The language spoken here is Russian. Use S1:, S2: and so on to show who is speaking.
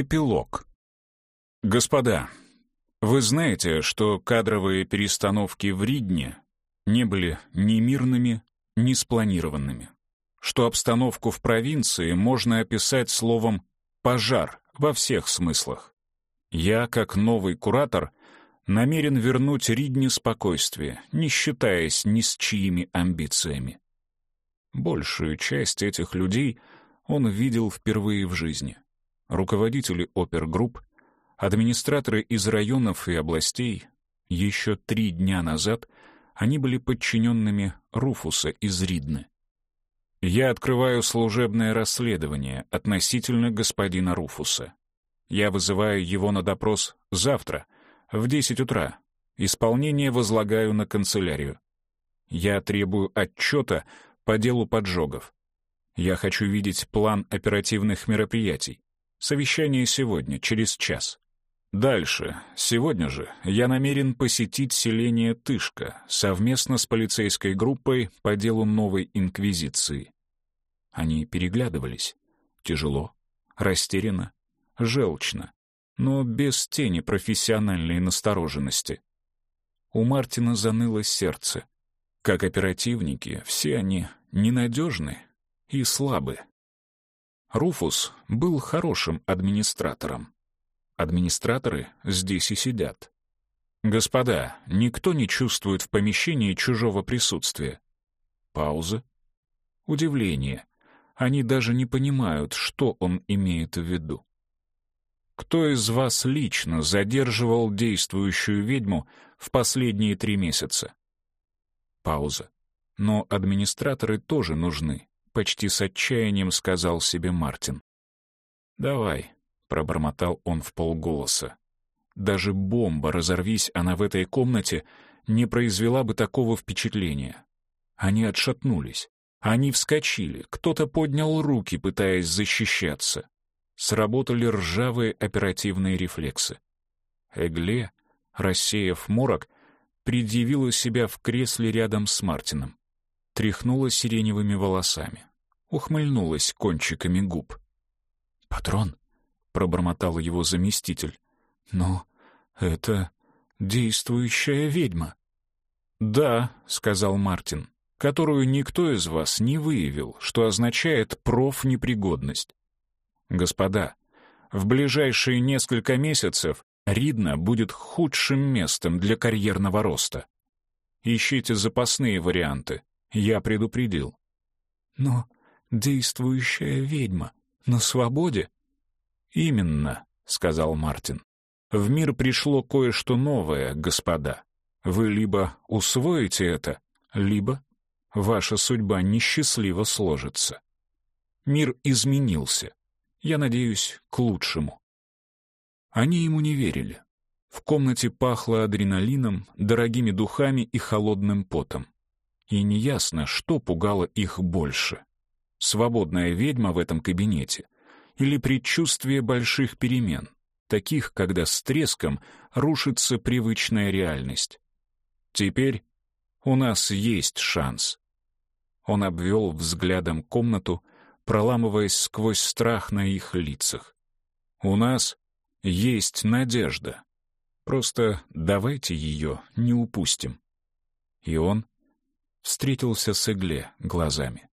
S1: Эпилог. Господа, вы знаете, что кадровые перестановки в Ридне не были ни мирными, ни спланированными, что обстановку в провинции можно описать словом «пожар» во всех смыслах. Я, как новый куратор, намерен вернуть Ридне спокойствие, не считаясь ни с чьими амбициями. Большую часть этих людей он видел впервые в жизни. Руководители опергрупп, администраторы из районов и областей. Еще три дня назад они были подчиненными Руфуса из Ридны. Я открываю служебное расследование относительно господина Руфуса. Я вызываю его на допрос завтра, в 10 утра. Исполнение возлагаю на канцелярию. Я требую отчета по делу поджогов. Я хочу видеть план оперативных мероприятий. Совещание сегодня, через час. Дальше, сегодня же, я намерен посетить селение Тышка совместно с полицейской группой по делу новой инквизиции. Они переглядывались. Тяжело, растерянно, желчно, но без тени профессиональной настороженности. У Мартина заныло сердце. Как оперативники, все они ненадежны и слабы. Руфус был хорошим администратором. Администраторы здесь и сидят. Господа, никто не чувствует в помещении чужого присутствия. Пауза. Удивление. Они даже не понимают, что он имеет в виду. Кто из вас лично задерживал действующую ведьму в последние три месяца? Пауза. Но администраторы тоже нужны, почти с отчаянием сказал себе Мартин. «Давай», — пробормотал он в полголоса. «Даже бомба, разорвись она в этой комнате, не произвела бы такого впечатления». Они отшатнулись. Они вскочили, кто-то поднял руки, пытаясь защищаться. Сработали ржавые оперативные рефлексы. Эгле, рассеяв морок, предъявила себя в кресле рядом с Мартином. Тряхнула сиреневыми волосами. Ухмыльнулась кончиками губ. «Патрон?» — пробормотал его заместитель. «Но это действующая ведьма». «Да», — сказал Мартин которую никто из вас не выявил, что означает профнепригодность. Господа, в ближайшие несколько месяцев Ридна будет худшим местом для карьерного роста. Ищите запасные варианты, я предупредил. Но действующая ведьма на свободе? Именно, сказал Мартин. В мир пришло кое-что новое, господа. Вы либо усвоите это, либо ваша судьба несчастливо сложится. Мир изменился. Я надеюсь, к лучшему. Они ему не верили. В комнате пахло адреналином, дорогими духами и холодным потом. И неясно, что пугало их больше. Свободная ведьма в этом кабинете или предчувствие больших перемен, таких, когда с треском рушится привычная реальность. Теперь у нас есть шанс. Он обвел взглядом комнату, проламываясь сквозь страх на их лицах. «У нас есть надежда. Просто давайте ее не упустим». И он встретился с Игле глазами.